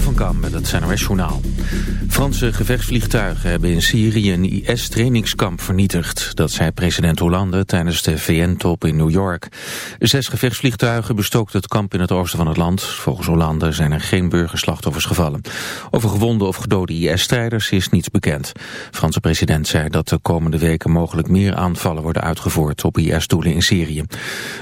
Van Kam met het NOS Journaal. Franse gevechtsvliegtuigen hebben in Syrië een IS-trainingskamp vernietigd. Dat zei president Hollande tijdens de VN-top in New York. Zes gevechtsvliegtuigen bestookten het kamp in het oosten van het land. Volgens Hollande zijn er geen burgerslachtoffers gevallen. Over gewonde of gedode IS-strijders is niets bekend. Franse president zei dat de komende weken mogelijk meer aanvallen worden uitgevoerd op IS-doelen in Syrië.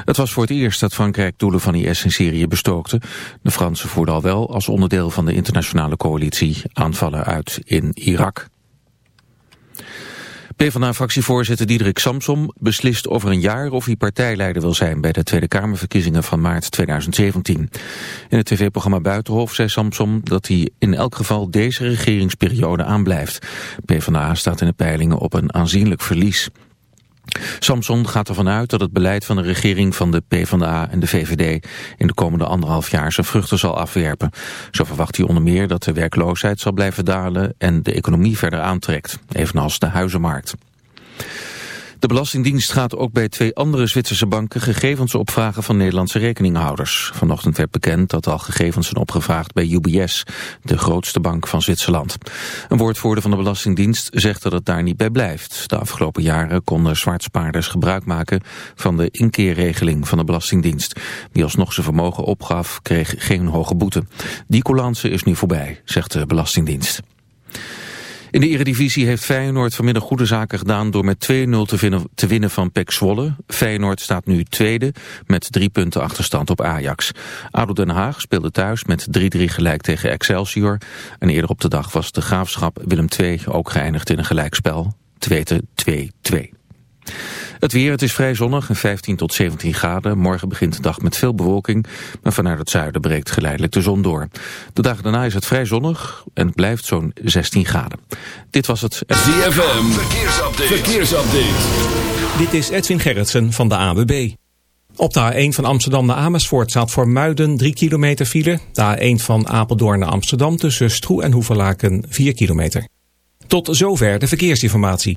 Het was voor het eerst dat Frankrijk doelen van IS in Syrië bestookte. De Fransen voerden al wel als onderdeel van de internationale coalitie aanvallen uit in Irak. PvdA-fractievoorzitter Diederik Samsom beslist over een jaar of hij partijleider wil zijn bij de Tweede Kamerverkiezingen van maart 2017. In het tv-programma Buitenhof zei Samsom dat hij in elk geval deze regeringsperiode aanblijft. PvdA staat in de peilingen op een aanzienlijk verlies. Samson gaat ervan uit dat het beleid van de regering van de PvdA en de VVD in de komende anderhalf jaar zijn vruchten zal afwerpen. Zo verwacht hij onder meer dat de werkloosheid zal blijven dalen en de economie verder aantrekt, evenals de huizenmarkt. De Belastingdienst gaat ook bij twee andere Zwitserse banken gegevens opvragen van Nederlandse rekeninghouders. Vanochtend werd bekend dat al gegevens zijn opgevraagd bij UBS, de grootste bank van Zwitserland. Een woordvoerder van de Belastingdienst zegt dat het daar niet bij blijft. De afgelopen jaren konden zwartspaarders gebruik maken van de inkeerregeling van de Belastingdienst. Wie alsnog zijn vermogen opgaf, kreeg geen hoge boete. Die coulance is nu voorbij, zegt de Belastingdienst. In de Eredivisie heeft Feyenoord vanmiddag goede zaken gedaan door met 2-0 te winnen van PEC Zwolle. Feyenoord staat nu tweede met drie punten achterstand op Ajax. ADO Den Haag speelde thuis met 3-3 gelijk tegen Excelsior. En eerder op de dag was de graafschap Willem II ook geëindigd in een gelijkspel. Tweede 2-2. Het weer, het is vrij zonnig en 15 tot 17 graden. Morgen begint de dag met veel bewolking, maar vanuit het zuiden breekt geleidelijk de zon door. De dagen daarna is het vrij zonnig en het blijft zo'n 16 graden. Dit was het... ZFM, verkeersupdate. verkeersupdate. Dit is Edwin Gerritsen van de AWB. Op de A1 van Amsterdam naar Amersfoort staat voor Muiden 3 kilometer file. De A1 van Apeldoorn naar Amsterdam tussen Stroe en Hoevelaken 4 kilometer. Tot zover de verkeersinformatie.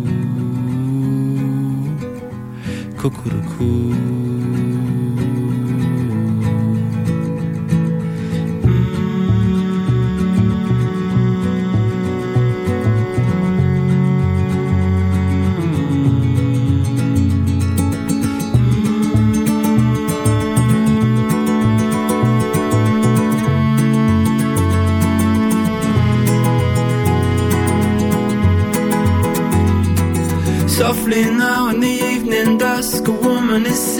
Cuckoo-cuckoo.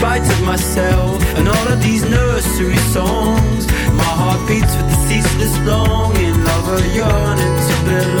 spite of myself and all of these nursery songs. My heart beats with the ceaseless longing of a yearning to belong.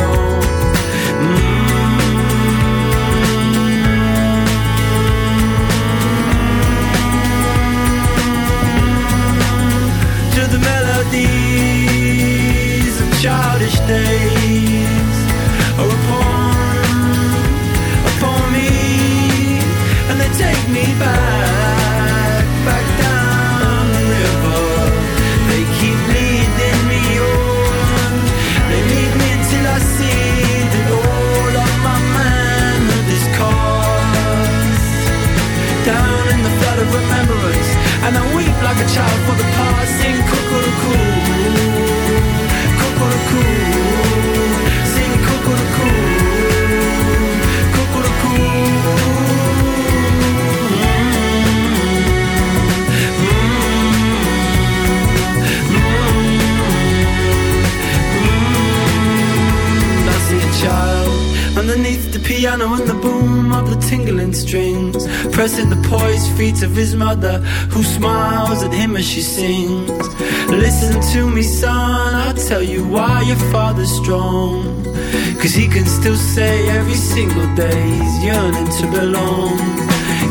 Cause he can still say every single day he's yearning to belong,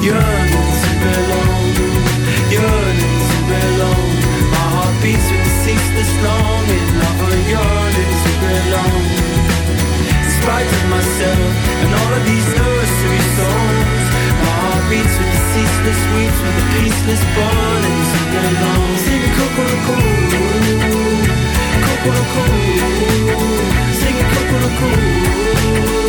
yearning to belong, yearning to belong. My heart beats with the ceaseless longing a yearning to belong in spite of myself and all of these nursery songs. My heart beats with the ceaseless weeps, with the peaceless burning to belong. Sing cuckoo-cuckoo, cuckoo-cuckoo, Coco, Coco, Coco, Coco, Coco,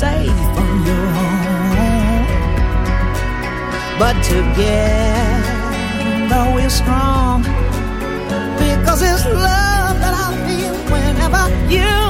safe on your home. But together we're strong because it's love that I feel whenever you.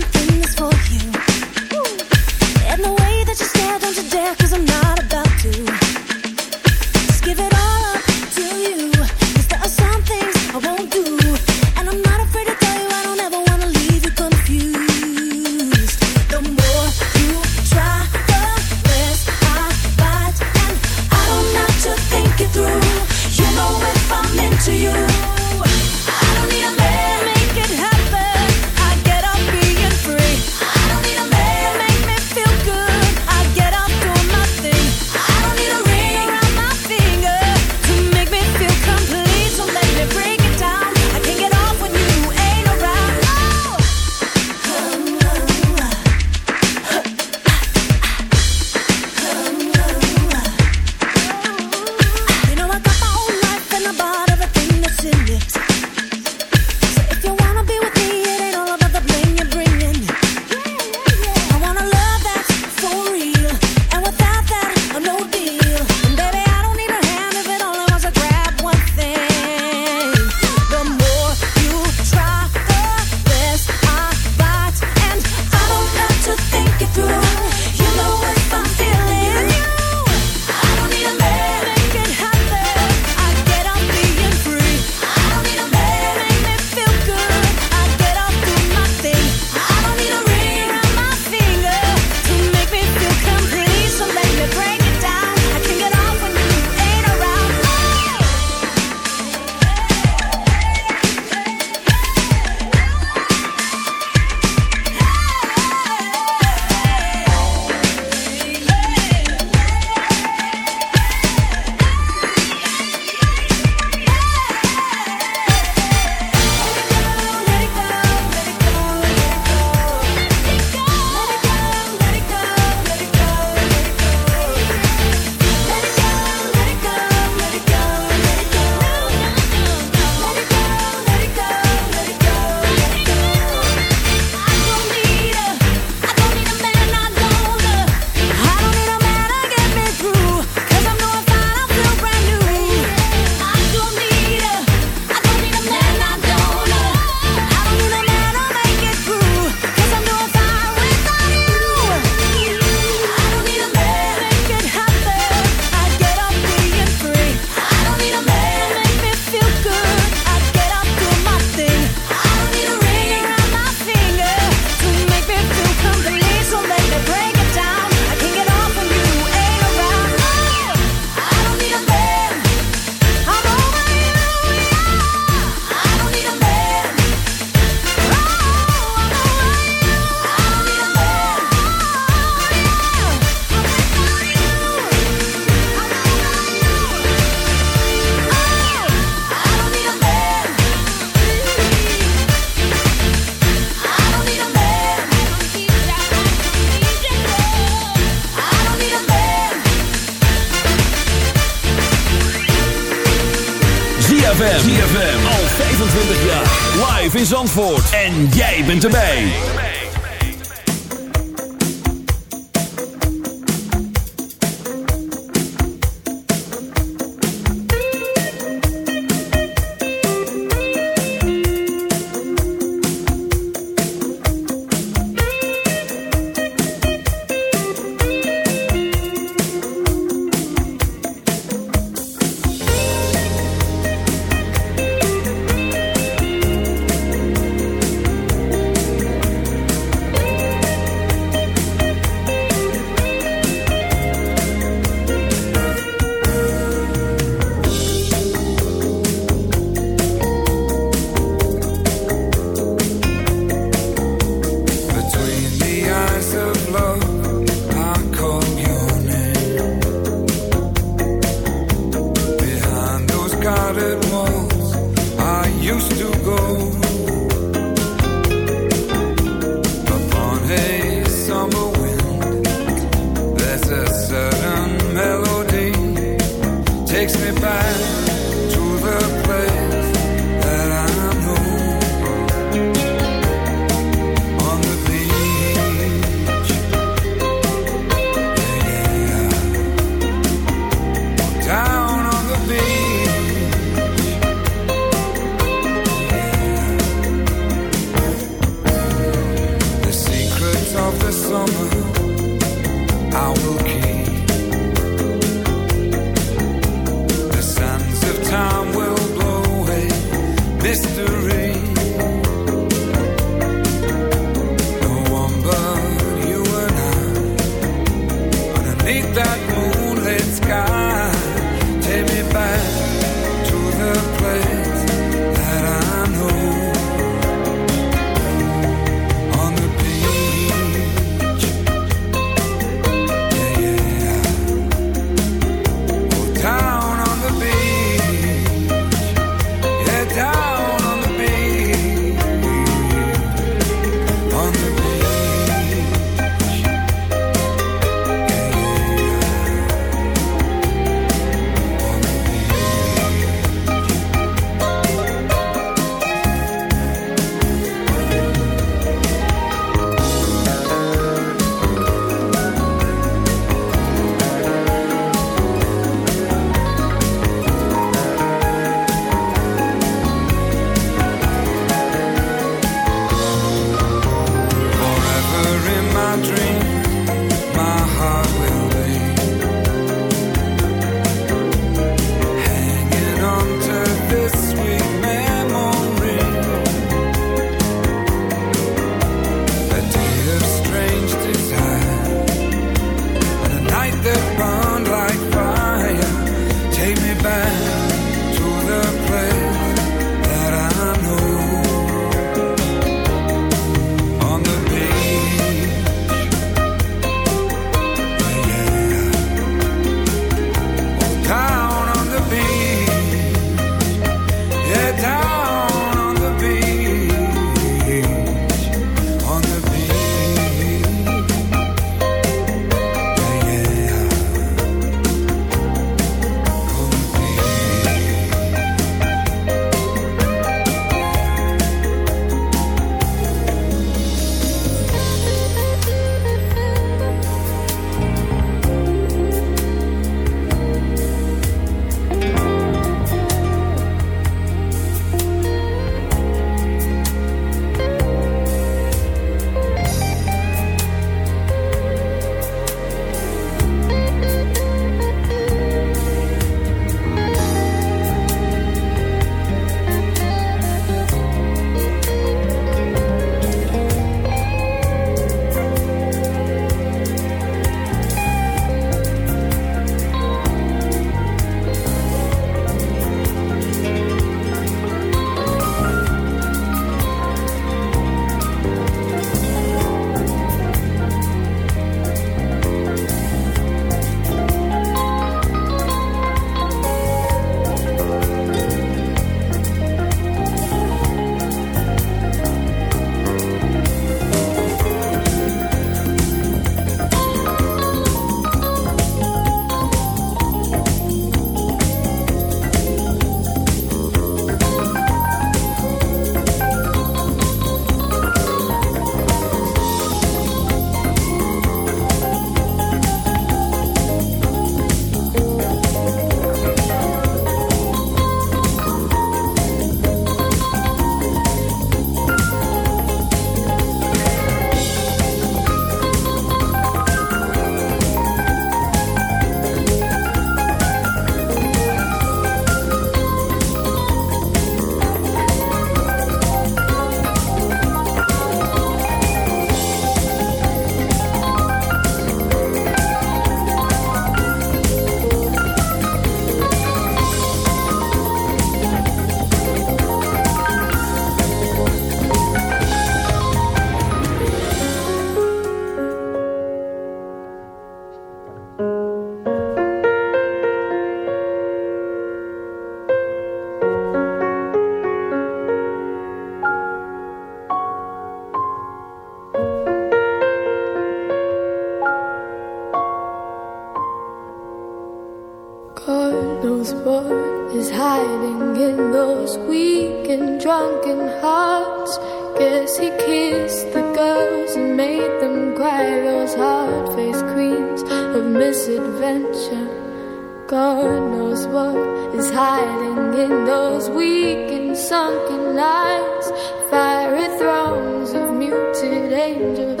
misadventure. God knows what is hiding in those weak and sunken lies Fiery thrones of muted angels.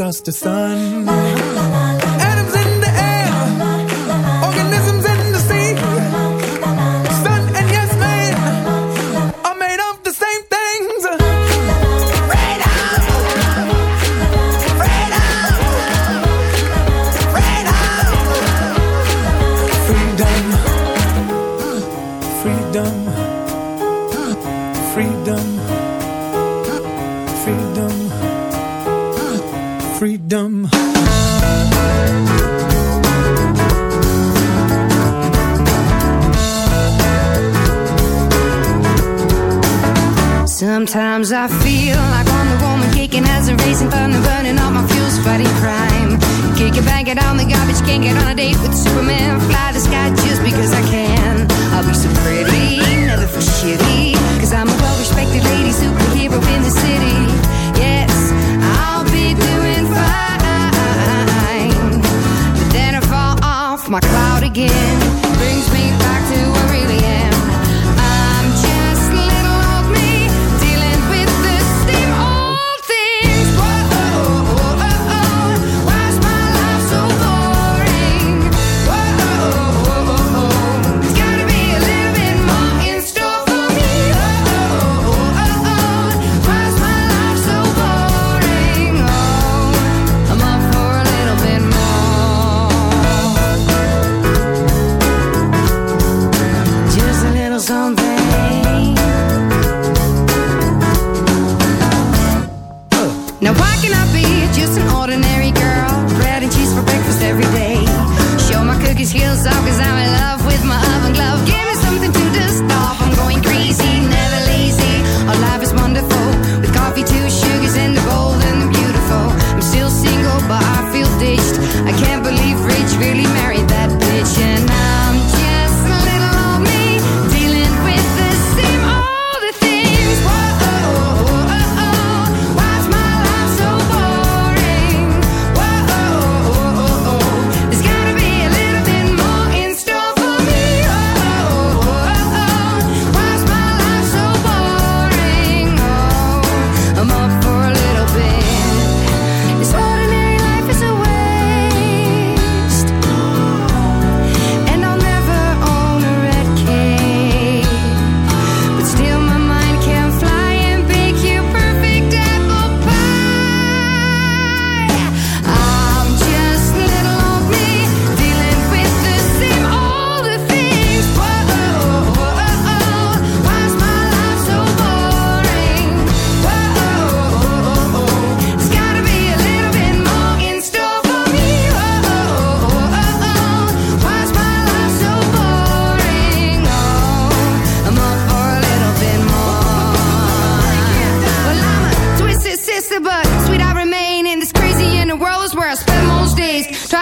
Us the sun. but sweet I remain in this crazy in the world is where I spend most days. Try